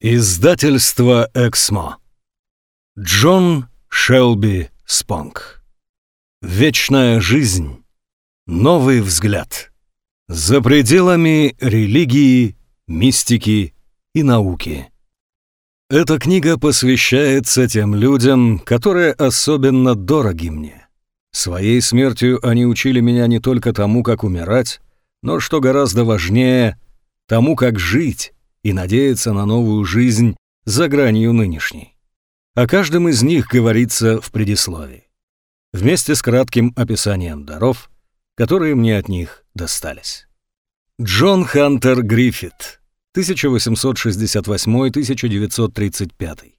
Издательство «Эксмо». Джон Шелби Спонг. Вечная жизнь. Новый взгляд. За пределами религии, мистики и науки. Эта книга посвящается тем людям, которые особенно дороги мне. Своей смертью они учили меня не только тому, как умирать, но, что гораздо важнее, тому, как жить и надеяться на новую жизнь за гранью нынешней. О каждом из них говорится в предисловии, вместе с кратким описанием даров, которые мне от них достались. Джон Хантер Гриффит, 1868-1935.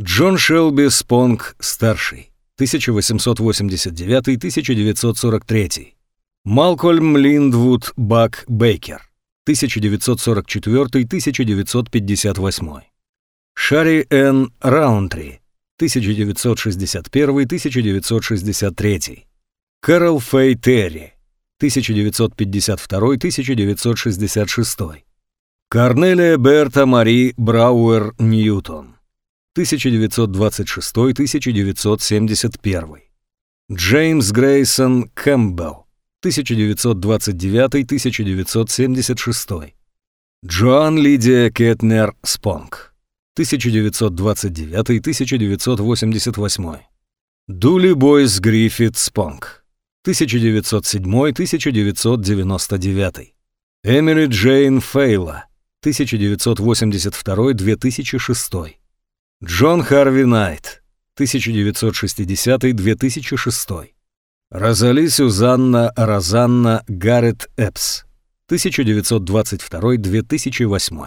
Джон Шелби Спонг, старший, 1889-1943. Малкольм Линдвуд Бак Бейкер, 1944-1958. Шарри Н. Раунтри, 1961-1963. Кэрол Фэй Терри, 1952-1966. Корнелия Берта Мари Брауэр Ньютон, 1926-1971. Джеймс Грейсон Кэмпбелл, 1929-1976. Джоан Лидия Кетнер Спонг, 1929-1988. Дули Бойс Гриффит Спонг, 1907-1999. Эмили Джейн Фейла, 1982-2006. Джон Харви Найт, 1960-2006. Розали Сюзанна Розанна Гаррет Эпс, 1922-2008.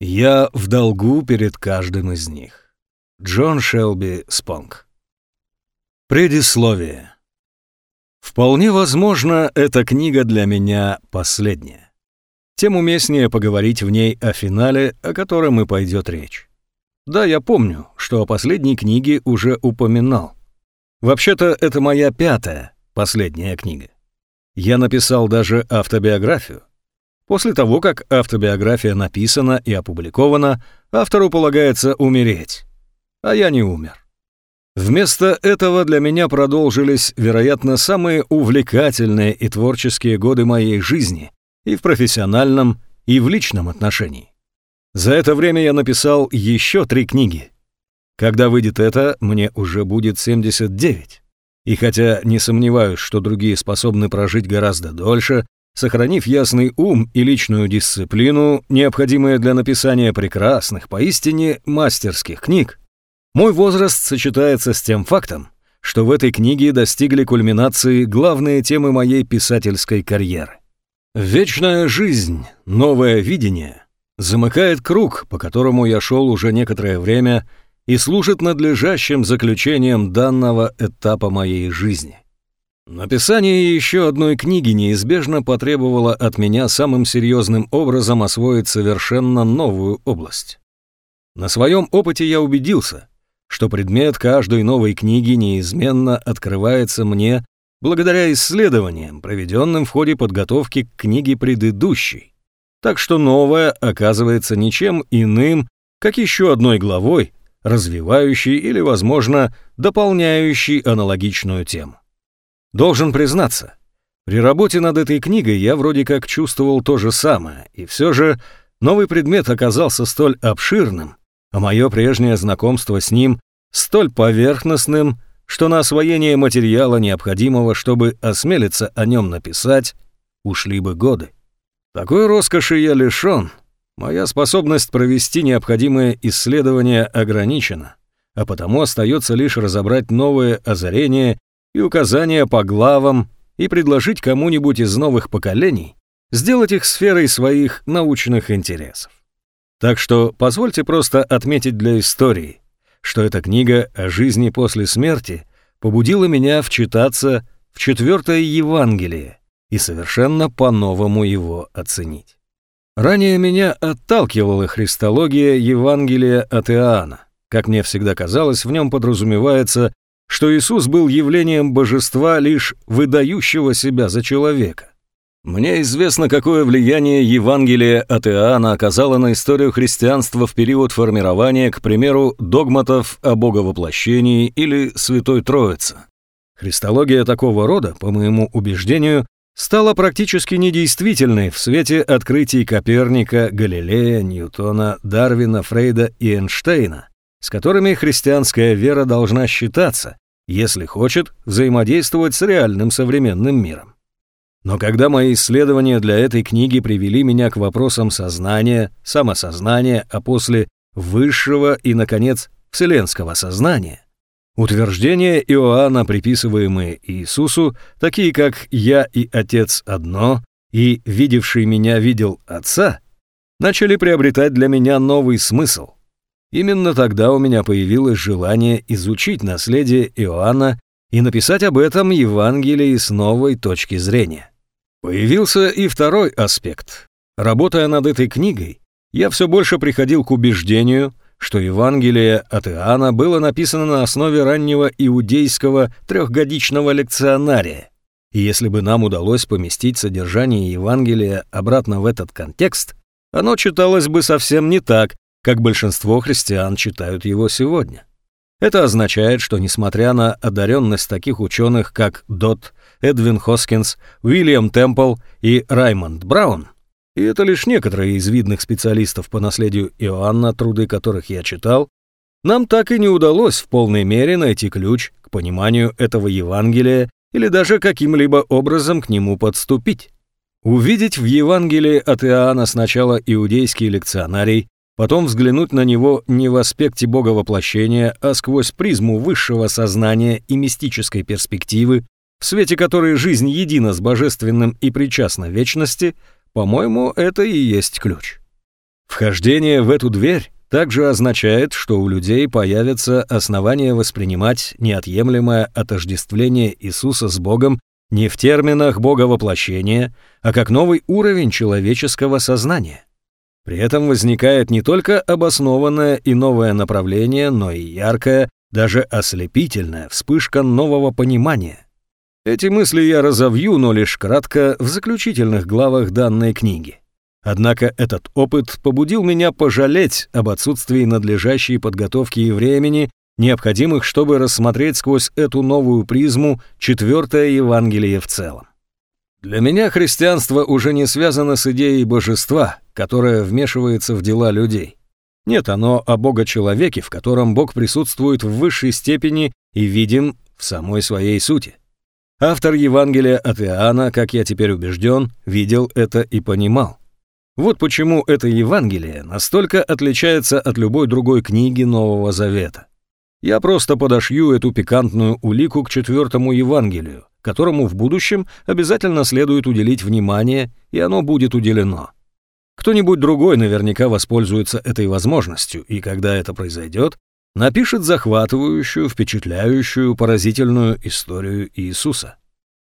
Я в долгу перед каждым из них. Джон Шелби Спонг. Предисловие. Вполне возможно, эта книга для меня последняя. Тем уместнее поговорить в ней о финале, о котором и пойдет речь. Да, я помню, что о последней книге уже упоминал. Вообще-то это моя пятая, последняя книга. Я написал даже автобиографию. После того, как автобиография написана и опубликована, автору полагается умереть. А я не умер. Вместо этого для меня продолжились, вероятно, самые увлекательные и творческие годы моей жизни и в профессиональном, и в личном отношении. За это время я написал еще три книги, когда выйдет это, мне уже будет 79. И хотя не сомневаюсь, что другие способны прожить гораздо дольше, сохранив ясный ум и личную дисциплину, необходимые для написания прекрасных, поистине мастерских книг, мой возраст сочетается с тем фактом, что в этой книге достигли кульминации главные темы моей писательской карьеры. Вечная жизнь, новое видение замыкает круг, по которому я шел уже некоторое время и служит надлежащим заключением данного этапа моей жизни. Написание еще одной книги неизбежно потребовало от меня самым серьезным образом освоить совершенно новую область. На своем опыте я убедился, что предмет каждой новой книги неизменно открывается мне благодаря исследованиям, проведенным в ходе подготовки к книге предыдущей. Так что новое оказывается ничем иным, как еще одной главой, развивающий или, возможно, дополняющий аналогичную тему. Должен признаться, при работе над этой книгой я вроде как чувствовал то же самое, и все же новый предмет оказался столь обширным, а мое прежнее знакомство с ним столь поверхностным, что на освоение материала, необходимого, чтобы осмелиться о нем написать, ушли бы годы. Такой роскоши я лишён, Моя способность провести необходимые исследования ограничена, а потому остается лишь разобрать новые озарения и указания по главам и предложить кому-нибудь из новых поколений сделать их сферой своих научных интересов. Так что позвольте просто отметить для истории, что эта книга о жизни после смерти побудила меня вчитаться в четвертое Евангелие и совершенно по-новому его оценить. Ранее меня отталкивала христология Евангелия от Иоанна. Как мне всегда казалось, в нем подразумевается, что Иисус был явлением божества лишь выдающего себя за человека. Мне известно, какое влияние Евангелие от Иоанна оказало на историю христианства в период формирования, к примеру, догматов о Боговоплощении или Святой Троице. Христология такого рода, по моему убеждению, стала практически недействительной в свете открытий Коперника, Галилея, Ньютона, Дарвина, Фрейда и Эйнштейна, с которыми христианская вера должна считаться, если хочет взаимодействовать с реальным современным миром. Но когда мои исследования для этой книги привели меня к вопросам сознания, самосознания, а после высшего и, наконец, вселенского сознания, утверждения Иоанна, приписываемые Иисусу, такие как «Я и Отец одно» и «Видевший меня видел Отца», начали приобретать для меня новый смысл. Именно тогда у меня появилось желание изучить наследие Иоанна и написать об этом Евангелии с новой точки зрения. Появился и второй аспект. Работая над этой книгой, я все больше приходил к убеждению, что Евангелие от Иоанна было написано на основе раннего иудейского трехгодичного лекционария. И если бы нам удалось поместить содержание Евангелия обратно в этот контекст, оно читалось бы совсем не так, как большинство христиан читают его сегодня. Это означает, что несмотря на одаренность таких ученых, как Дот, Эдвин Хоскинс, Уильям Темпл и Раймонд Браун, и это лишь некоторые из видных специалистов по наследию Иоанна, труды которых я читал, нам так и не удалось в полной мере найти ключ к пониманию этого Евангелия или даже каким-либо образом к нему подступить. Увидеть в Евангелии от Иоанна сначала иудейский лекционарий, потом взглянуть на него не в аспекте Бога воплощения, а сквозь призму высшего сознания и мистической перспективы, в свете которой жизнь едина с божественным и причастна вечности, по-моему, это и есть ключ. Вхождение в эту дверь также означает, что у людей появятся основания воспринимать неотъемлемое отождествление Иисуса с Богом не в терминах Бога воплощения, а как новый уровень человеческого сознания. При этом возникает не только обоснованное и новое направление, но и яркая, даже ослепительная вспышка нового понимания. Эти мысли я разовью, но лишь кратко, в заключительных главах данной книги. Однако этот опыт побудил меня пожалеть об отсутствии надлежащей подготовки и времени, необходимых, чтобы рассмотреть сквозь эту новую призму четвертое Евангелие в целом. Для меня христианство уже не связано с идеей божества, которое вмешивается в дела людей. Нет, оно о Бога-человеке, в котором Бог присутствует в высшей степени и видим в самой своей сути. Автор Евангелия от Иоанна, как я теперь убежден, видел это и понимал. Вот почему это Евангелие настолько отличается от любой другой книги Нового Завета. Я просто подошью эту пикантную улику к четвертому Евангелию, которому в будущем обязательно следует уделить внимание, и оно будет уделено. Кто-нибудь другой наверняка воспользуется этой возможностью, и когда это произойдет, напишет захватывающую, впечатляющую, поразительную историю Иисуса.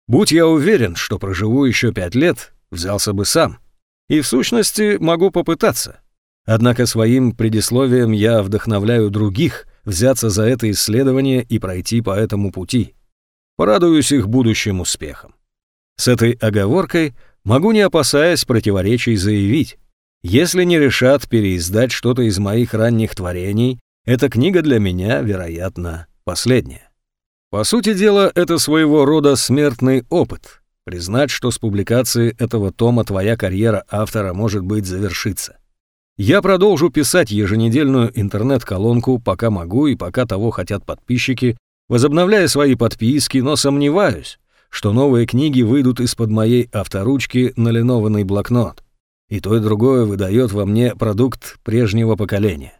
Будь я уверен, что проживу еще пять лет, взялся бы сам. И в сущности могу попытаться. Однако своим предисловием я вдохновляю других взяться за это исследование и пройти по этому пути. Порадуюсь их будущим успехом. С этой оговоркой могу, не опасаясь противоречий, заявить, если не решат переиздать что-то из моих ранних творений, эта книга для меня, вероятно, последняя. По сути дела, это своего рода смертный опыт. Признать, что с публикации этого тома твоя карьера автора может быть завершится. Я продолжу писать еженедельную интернет-колонку, пока могу и пока того хотят подписчики, возобновляя свои подписки, но сомневаюсь, что новые книги выйдут из-под моей авторучки на линованный блокнот. И то и другое выдает во мне продукт прежнего поколения.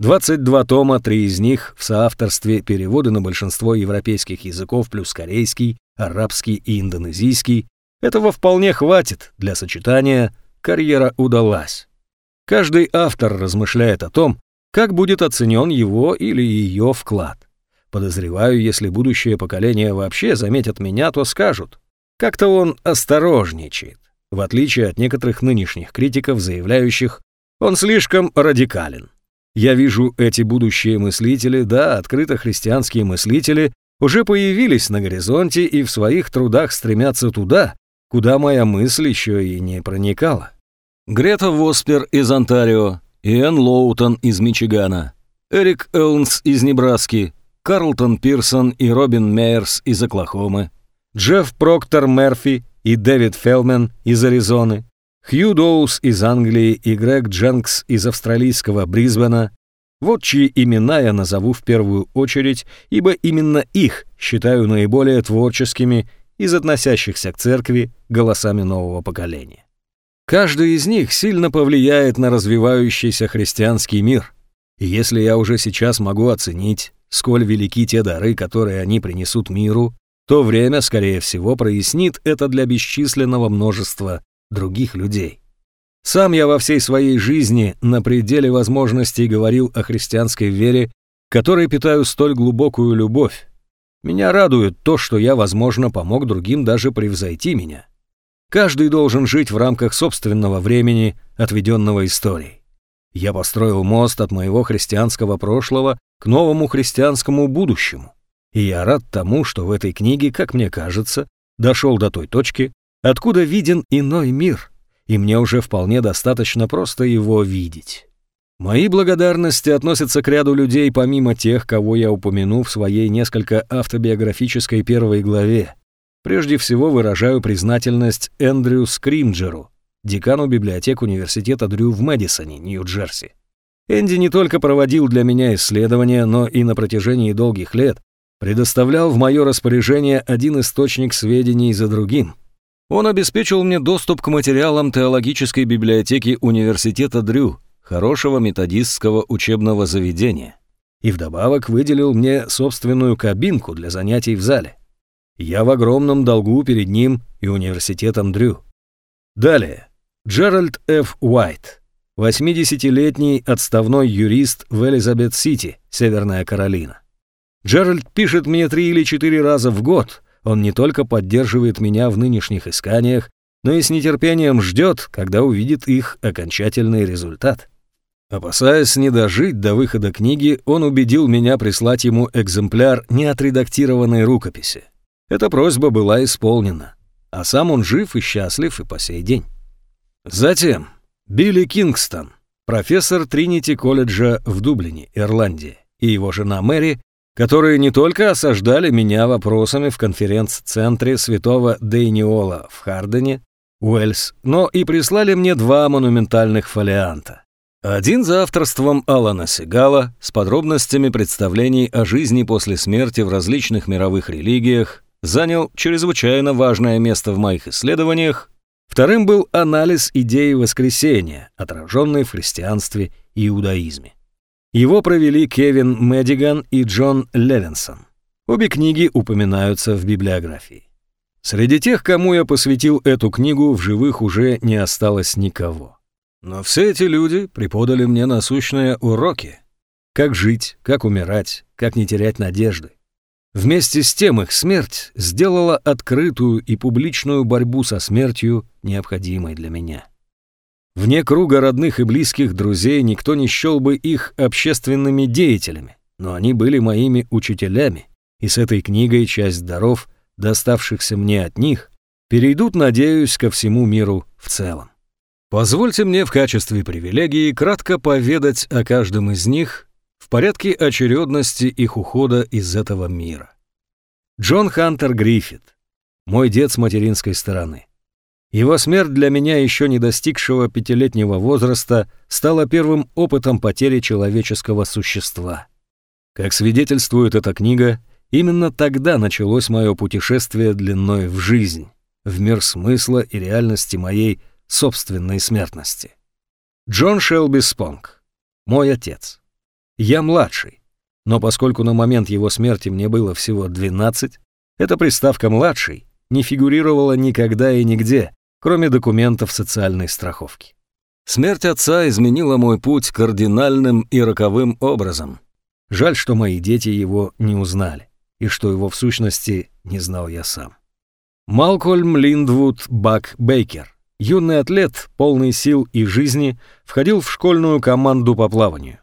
22 тома, три из них в соавторстве переводы на большинство европейских языков плюс корейский, арабский и индонезийский. Этого вполне хватит для сочетания «карьера удалась». Каждый автор размышляет о том, как будет оценен его или ее вклад. Подозреваю, если будущее поколение вообще заметят меня, то скажут. Как-то он осторожничает, в отличие от некоторых нынешних критиков, заявляющих, он слишком радикален. Я вижу эти будущие мыслители, да, открыто христианские мыслители, уже появились на горизонте и в своих трудах стремятся туда, куда моя мысль еще и не проникала. Грета Воспер из Онтарио, Иэн Лоутон из Мичигана, Эрик Элнс из Небраски, Карлтон Пирсон и Робин Мейерс из Оклахомы, Джефф Проктор Мерфи и Дэвид Фелмен из Аризоны, Хью Доус из Англии и Грег Дженкс из австралийского Брисбена. Вот чьи имена я назову в первую очередь, ибо именно их считаю наиболее творческими из относящихся к церкви голосами нового поколения. Каждый из них сильно повлияет на развивающийся христианский мир. И если я уже сейчас могу оценить, сколь велики те дары, которые они принесут миру, то время, скорее всего, прояснит это для бесчисленного множества других людей. Сам я во всей своей жизни на пределе возможностей говорил о христианской вере, которой питаю столь глубокую любовь. Меня радует то, что я, возможно, помог другим даже превзойти меня. Каждый должен жить в рамках собственного времени, отведенного историей. Я построил мост от моего христианского прошлого к новому христианскому будущему. И я рад тому, что в этой книге, как мне кажется, дошел до той точки, откуда виден иной мир, и мне уже вполне достаточно просто его видеть. Мои благодарности относятся к ряду людей, помимо тех, кого я упомяну в своей несколько автобиографической первой главе. Прежде всего выражаю признательность Эндрю Скримджеру, декану библиотек университета Дрю в Мэдисоне, Нью-Джерси. Энди не только проводил для меня исследования, но и на протяжении долгих лет предоставлял в мое распоряжение один источник сведений за другим. Он обеспечил мне доступ к материалам теологической библиотеки университета Дрю, хорошего методистского учебного заведения, и вдобавок выделил мне собственную кабинку для занятий в зале. Я в огромном долгу перед ним и университетом Дрю. Далее. Джеральд Ф. Уайт, 80-летний отставной юрист в Элизабет-Сити, Северная Каролина. Джеральд пишет мне три или четыре раза в год. Он не только поддерживает меня в нынешних исканиях, но и с нетерпением ждет, когда увидит их окончательный результат. Опасаясь не дожить до выхода книги, он убедил меня прислать ему экземпляр неотредактированной рукописи. Эта просьба была исполнена, а сам он жив и счастлив и по сей день. Затем Билли Кингстон, профессор Тринити колледжа в Дублине, Ирландия, и его жена Мэри которые не только осаждали меня вопросами в конференц-центре святого Дейниола в Хардене, Уэльс, но и прислали мне два монументальных фолианта. Один за авторством Алана Сигала с подробностями представлений о жизни после смерти в различных мировых религиях занял чрезвычайно важное место в моих исследованиях. Вторым был анализ идеи воскресения, отраженной в христианстве и иудаизме. Его провели Кевин Мэддиган и Джон Левинсон. Обе книги упоминаются в библиографии. Среди тех, кому я посвятил эту книгу, в живых уже не осталось никого. Но все эти люди преподали мне насущные уроки. Как жить, как умирать, как не терять надежды. Вместе с тем их смерть сделала открытую и публичную борьбу со смертью необходимой для меня. Вне круга родных и близких друзей никто не счел бы их общественными деятелями, но они были моими учителями, и с этой книгой часть даров, доставшихся мне от них, перейдут, надеюсь, ко всему миру в целом. Позвольте мне в качестве привилегии кратко поведать о каждом из них в порядке очередности их ухода из этого мира. Джон Хантер Гриффит, мой дед с материнской стороны. Его смерть для меня, еще не достигшего пятилетнего возраста, стала первым опытом потери человеческого существа. Как свидетельствует эта книга, именно тогда началось мое путешествие длиной в жизнь, в мир смысла и реальности моей собственной смертности. Джон Шелби Спонг, мой отец. Я младший, но поскольку на момент его смерти мне было всего 12, эта приставка «младший» не фигурировала никогда и нигде, кроме документов социальной страховки. Смерть отца изменила мой путь кардинальным и роковым образом. Жаль, что мои дети его не узнали, и что его в сущности не знал я сам. Малкольм Линдвуд Бак Бейкер, юный атлет, полный сил и жизни, входил в школьную команду по плаванию.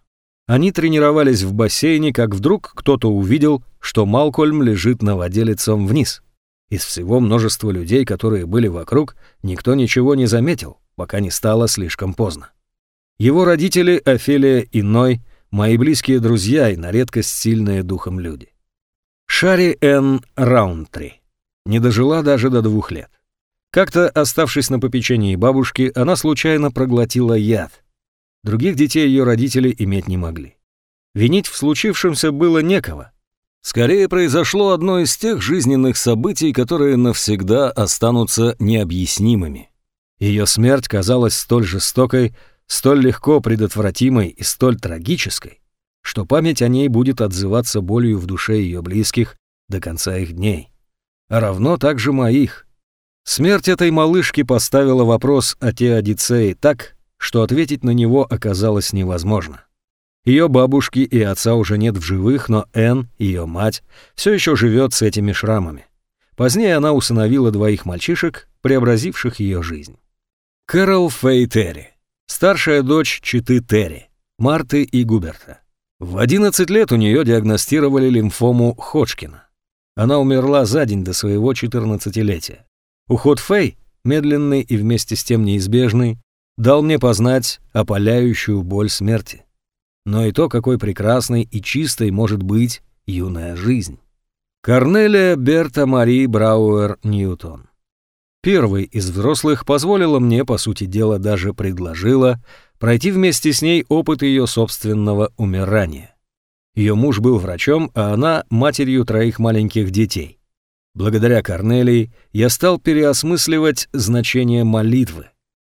Они тренировались в бассейне, как вдруг кто-то увидел, что Малкольм лежит на воде лицом вниз. Из всего множества людей, которые были вокруг, никто ничего не заметил, пока не стало слишком поздно. Его родители, Офелия и Ной, мои близкие друзья и на редкость сильные духом люди. Шари Н. Раунтри не дожила даже до двух лет. Как-то, оставшись на попечении бабушки, она случайно проглотила яд. Других детей ее родители иметь не могли. Винить в случившемся было некого. Скорее произошло одно из тех жизненных событий, которые навсегда останутся необъяснимыми. Ее смерть казалась столь жестокой, столь легко предотвратимой и столь трагической, что память о ней будет отзываться болью в душе ее близких до конца их дней. А равно также моих. Смерть этой малышки поставила вопрос о Теодицее так, что ответить на него оказалось невозможно. Ее бабушки и отца уже нет в живых, но Энн, ее мать, все еще живет с этими шрамами. Позднее она усыновила двоих мальчишек, преобразивших ее жизнь. Кэрол Фэй Терри, старшая дочь Читы Терри, Марты и Губерта. В 11 лет у нее диагностировали лимфому Ходжкина. Она умерла за день до своего 14-летия. Уход Фэй, медленный и вместе с тем неизбежный, дал мне познать опаляющую боль смерти. Но и то, какой прекрасной и чистой может быть юная жизнь. Корнелия Берта Мари Брауэр Ньютон. Первый из взрослых позволила мне, по сути дела, даже предложила пройти вместе с ней опыт ее собственного умирания. Ее муж был врачом, а она матерью троих маленьких детей. Благодаря Корнелии я стал переосмысливать значение молитвы.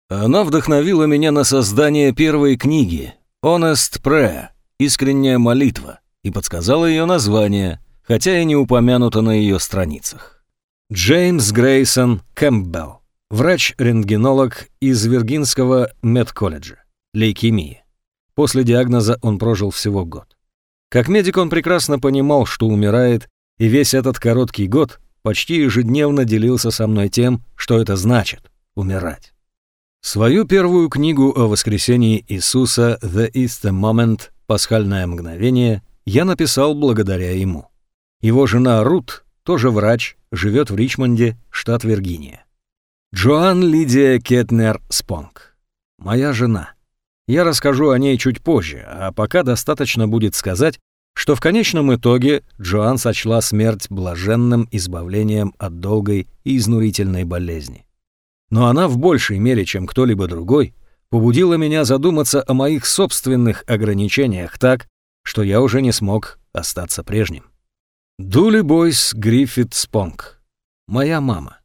Она вдохновила меня на создание первой книги «Honest Prayer» — «Искренняя молитва» и подсказала ее название, хотя и не упомянуто на ее страницах. Джеймс Грейсон Кэмпбелл, врач-рентгенолог из Виргинского медколледжа, лейкемия. После диагноза он прожил всего год. Как медик он прекрасно понимал, что умирает, и весь этот короткий год почти ежедневно делился со мной тем, что это значит — умирать. Свою первую книгу о воскресении Иисуса «The Easter Moment» «Пасхальное мгновение» я написал благодаря ему. Его жена Рут, тоже врач, живет в Ричмонде, штат Виргиния. Джоан Лидия Кетнер Спонг. Моя жена. Я расскажу о ней чуть позже, а пока достаточно будет сказать, что в конечном итоге Джоан сочла смерть блаженным избавлением от долгой и изнурительной болезни. Но она в большей мере, чем кто-либо другой, побудила меня задуматься о моих собственных ограничениях так, что я уже не смог остаться прежним. Дули Бойс Гриффит Спонг. Моя мама.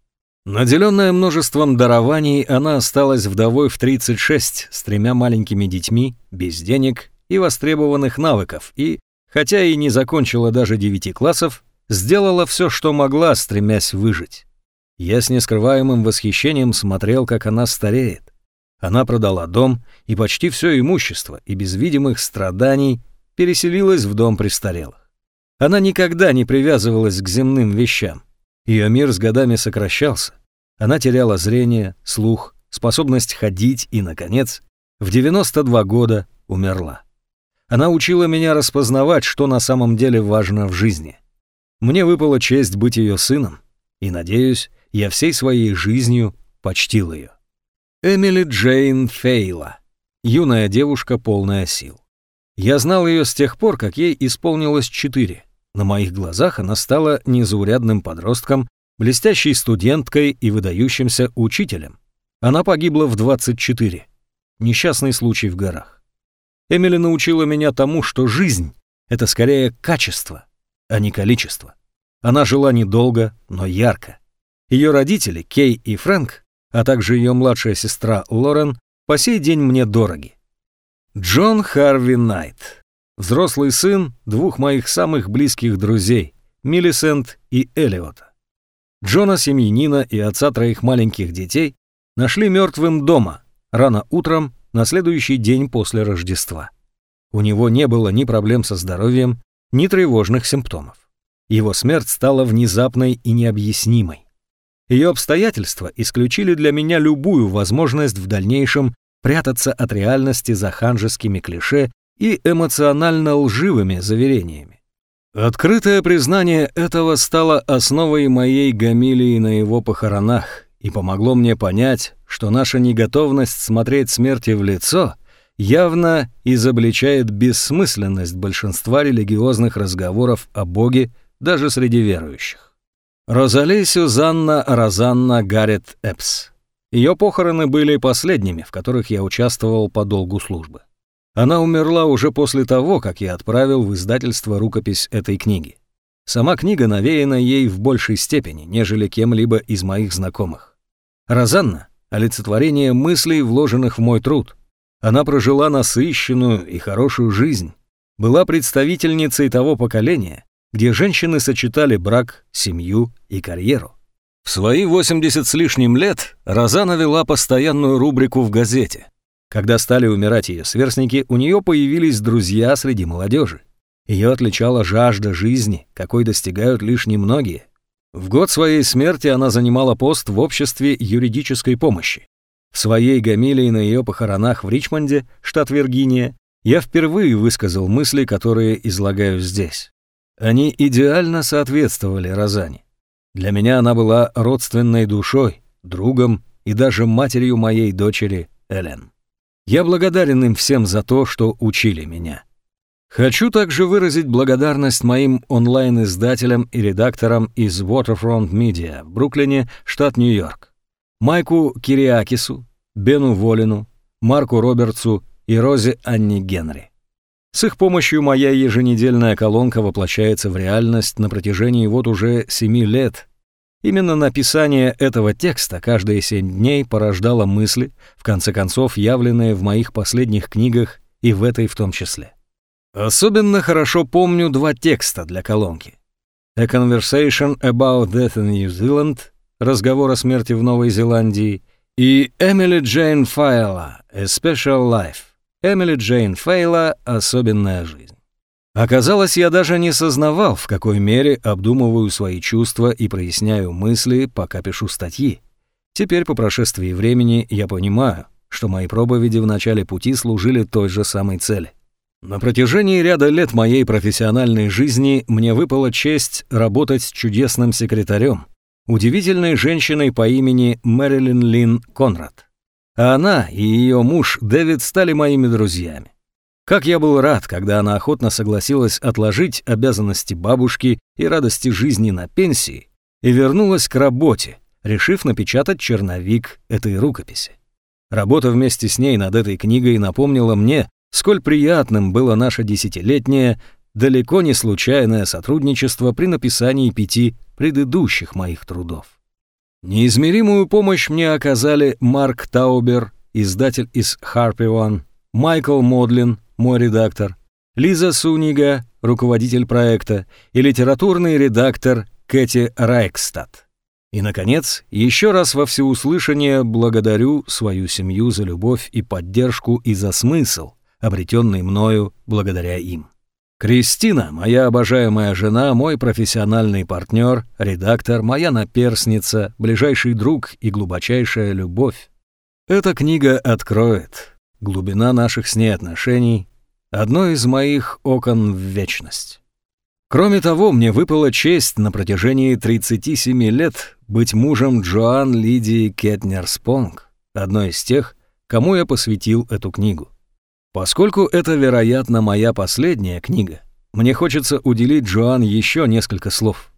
Наделенная множеством дарований, она осталась вдовой в 36 с тремя маленькими детьми, без денег и востребованных навыков, и, хотя и не закончила даже девяти классов, сделала все, что могла, стремясь выжить. Я с нескрываемым восхищением смотрел, как она стареет. Она продала дом и почти все имущество, и без видимых страданий переселилась в дом престарелых. Она никогда не привязывалась к земным вещам. Ее мир с годами сокращался. Она теряла зрение, слух, способность ходить и, наконец, в 92 года умерла. Она учила меня распознавать, что на самом деле важно в жизни. Мне выпала честь быть ее сыном, и, надеюсь, я всей своей жизнью почтил ее. Эмили Джейн Фейла. Юная девушка, полная сил. Я знал ее с тех пор, как ей исполнилось четыре. На моих глазах она стала незаурядным подростком, блестящей студенткой и выдающимся учителем. Она погибла в 24. Несчастный случай в горах. Эмили научила меня тому, что жизнь — это скорее качество, а не количество. Она жила недолго, но ярко. Ее родители, Кей и Фрэнк, а также ее младшая сестра Лорен, по сей день мне дороги. Джон Харви Найт, взрослый сын двух моих самых близких друзей, Миллисент и Элиота. Джона, семьянина и отца троих маленьких детей, нашли мертвым дома, рано утром, на следующий день после Рождества. У него не было ни проблем со здоровьем, ни тревожных симптомов. Его смерть стала внезапной и необъяснимой. Ее обстоятельства исключили для меня любую возможность в дальнейшем прятаться от реальности за ханжескими клише и эмоционально лживыми заверениями. Открытое признание этого стало основой моей гамилии на его похоронах и помогло мне понять, что наша неготовность смотреть смерти в лицо явно изобличает бессмысленность большинства религиозных разговоров о Боге даже среди верующих. Розали Сюзанна Розанна Гаррет Эпс. Ее похороны были последними, в которых я участвовал по долгу службы. Она умерла уже после того, как я отправил в издательство рукопись этой книги. Сама книга навеяна ей в большей степени, нежели кем-либо из моих знакомых. Розанна — олицетворение мыслей, вложенных в мой труд. Она прожила насыщенную и хорошую жизнь, была представительницей того поколения, где женщины сочетали брак, семью и карьеру. В свои 80 с лишним лет Розана вела постоянную рубрику в газете, когда стали умирать ее сверстники, у нее появились друзья среди молодежи. Ее отличала жажда жизни, какой достигают лишь немногие. В год своей смерти она занимала пост в обществе юридической помощи. В своей гамилии на ее похоронах в Ричмонде, штат Виргиния, я впервые высказал мысли, которые излагаю здесь. Они идеально соответствовали Розане. Для меня она была родственной душой, другом и даже матерью моей дочери Элен. Я благодарен им всем за то, что учили меня. Хочу также выразить благодарность моим онлайн-издателям и редакторам из Waterfront Media в Бруклине, штат Нью-Йорк. Майку Кириакису, Бену Волину, Марку Робертсу и Розе Анни Генри. С их помощью моя еженедельная колонка воплощается в реальность на протяжении вот уже семи лет, Именно написание этого текста каждые семь дней порождало мысли, в конце концов явленные в моих последних книгах и в этой в том числе. Особенно хорошо помню два текста для колонки. A Conversation About Death in New Zealand, разговор о смерти в Новой Зеландии, и Эмили Джейн Файла, A Special Life, Эмили Джейн Фейла, Особенная жизнь. Оказалось, я даже не сознавал, в какой мере обдумываю свои чувства и проясняю мысли, пока пишу статьи. Теперь, по прошествии времени, я понимаю, что мои проповеди в начале пути служили той же самой цели. На протяжении ряда лет моей профессиональной жизни мне выпала честь работать с чудесным секретарем, удивительной женщиной по имени Мэрилин Лин Конрад. А она и ее муж Дэвид стали моими друзьями. Как я был рад, когда она охотно согласилась отложить обязанности бабушки и радости жизни на пенсии и вернулась к работе, решив напечатать черновик этой рукописи. Работа вместе с ней над этой книгой напомнила мне, сколь приятным было наше десятилетнее, далеко не случайное сотрудничество при написании пяти предыдущих моих трудов. Неизмеримую помощь мне оказали Марк Таубер, издатель из Harper One, Майкл Модлин, мой редактор, Лиза Сунига, руководитель проекта, и литературный редактор Кэти Райкстад. И, наконец, еще раз во всеуслышание благодарю свою семью за любовь и поддержку и за смысл, обретенный мною благодаря им. Кристина, моя обожаемая жена, мой профессиональный партнер, редактор, моя наперсница, ближайший друг и глубочайшая любовь. Эта книга откроет глубина наших с ней отношений одно из моих окон в вечность. Кроме того, мне выпала честь на протяжении 37 лет быть мужем Джоан Лидии Кетнер-Спонг, одной из тех, кому я посвятил эту книгу. Поскольку это, вероятно, моя последняя книга, мне хочется уделить Джоан еще несколько слов.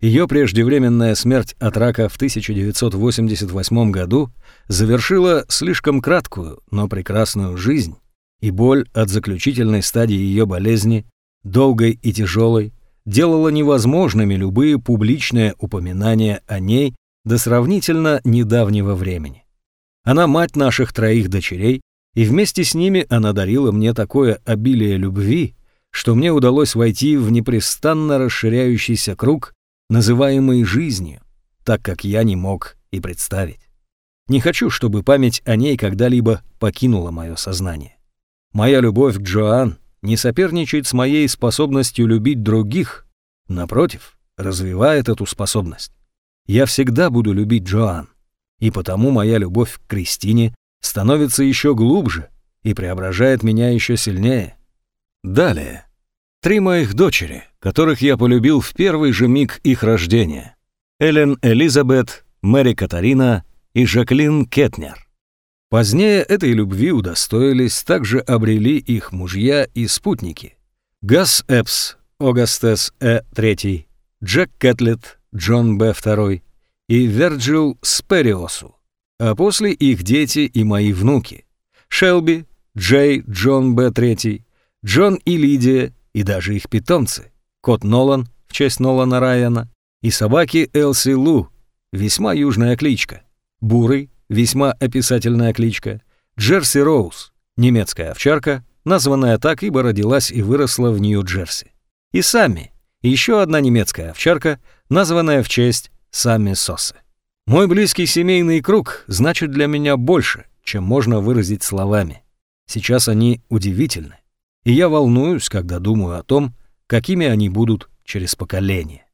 Ее преждевременная смерть от рака в 1988 году завершила слишком краткую, но прекрасную жизнь, и боль от заключительной стадии ее болезни, долгой и тяжелой, делала невозможными любые публичные упоминания о ней до сравнительно недавнего времени. Она мать наших троих дочерей, и вместе с ними она дарила мне такое обилие любви, что мне удалось войти в непрестанно расширяющийся круг, называемый жизнью, так как я не мог и представить. Не хочу, чтобы память о ней когда-либо покинула мое сознание. Моя любовь к Джоан не соперничает с моей способностью любить других, напротив, развивает эту способность. Я всегда буду любить Джоан, и потому моя любовь к Кристине становится еще глубже и преображает меня еще сильнее. Далее. Три моих дочери, которых я полюбил в первый же миг их рождения. Эллен Элизабет, Мэри Катарина и Жаклин Кетнер. Позднее этой любви удостоились, также обрели их мужья и спутники. Гас Эпс, Огастес Э. III, Джек Кэтлет, Джон Б. II и Верджил Спериосу, а после их дети и мои внуки. Шелби, Джей, Джон Б. III, Джон и Лидия и даже их питомцы. Кот Нолан в честь Нолана Райана и собаки Элси Лу, весьма южная кличка. Бурый, весьма описательная кличка. Джерси Роуз, немецкая овчарка, названная так, ибо родилась и выросла в Нью-Джерси. И Сами, еще одна немецкая овчарка, названная в честь Сами Сосы. Мой близкий семейный круг значит для меня больше, чем можно выразить словами. Сейчас они удивительны, и я волнуюсь, когда думаю о том, какими они будут через поколение.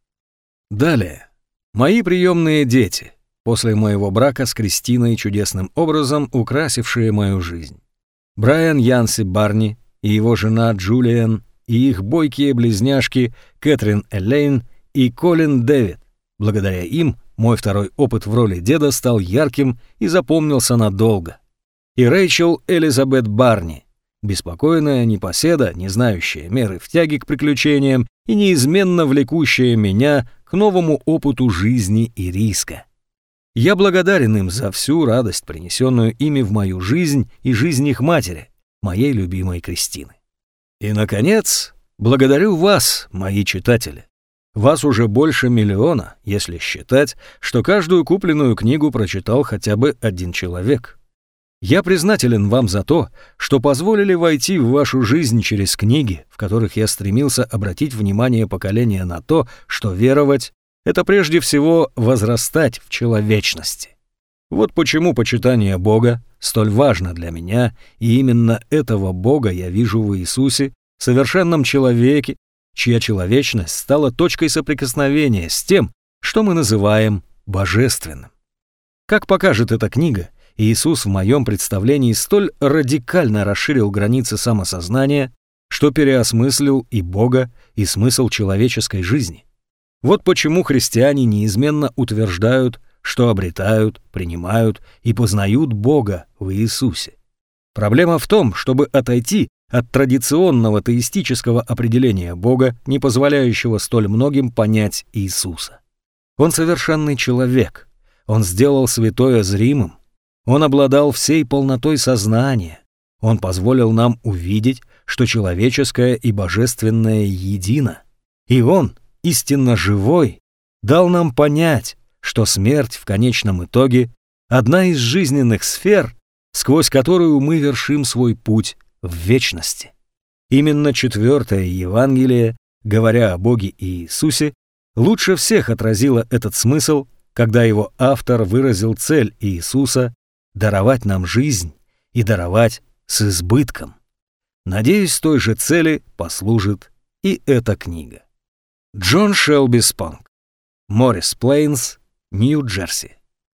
Далее. Мои приемные дети, после моего брака с Кристиной чудесным образом украсившие мою жизнь. Брайан Янси Барни и его жена Джулиан и их бойкие близняшки Кэтрин Элейн и Колин Дэвид. Благодаря им мой второй опыт в роли деда стал ярким и запомнился надолго. И Рэйчел Элизабет Барни, беспокойная непоседа, не знающая меры в тяге к приключениям и неизменно влекущая меня к новому опыту жизни и риска. Я благодарен им за всю радость, принесенную ими в мою жизнь и жизнь их матери, моей любимой Кристины. И, наконец, благодарю вас, мои читатели. Вас уже больше миллиона, если считать, что каждую купленную книгу прочитал хотя бы один человек. Я признателен вам за то, что позволили войти в вашу жизнь через книги, в которых я стремился обратить внимание поколения на то, что веровать — это прежде всего возрастать в человечности. Вот почему почитание Бога столь важно для меня, и именно этого Бога я вижу в Иисусе, совершенном человеке, чья человечность стала точкой соприкосновения с тем, что мы называем божественным. Как покажет эта книга, Иисус в моем представлении столь радикально расширил границы самосознания, что переосмыслил и Бога, и смысл человеческой жизни. Вот почему христиане неизменно утверждают, что обретают, принимают и познают Бога в Иисусе. Проблема в том, чтобы отойти от традиционного теистического определения Бога, не позволяющего столь многим понять Иисуса. Он совершенный человек. Он сделал святое зримым, он обладал всей полнотой сознания. Он позволил нам увидеть, что человеческое и божественное едино. И Он, истинно живой, дал нам понять, что смерть в конечном итоге — одна из жизненных сфер, сквозь которую мы вершим свой путь в вечности. Именно четвертое Евангелие, говоря о Боге и Иисусе, лучше всех отразило этот смысл, когда его автор выразил цель Иисуса даровать нам жизнь и даровать с избытком. Надеюсь, той же цели послужит и эта книга. Джон Шелби Спонг. Моррис Плейнс, Нью-Джерси.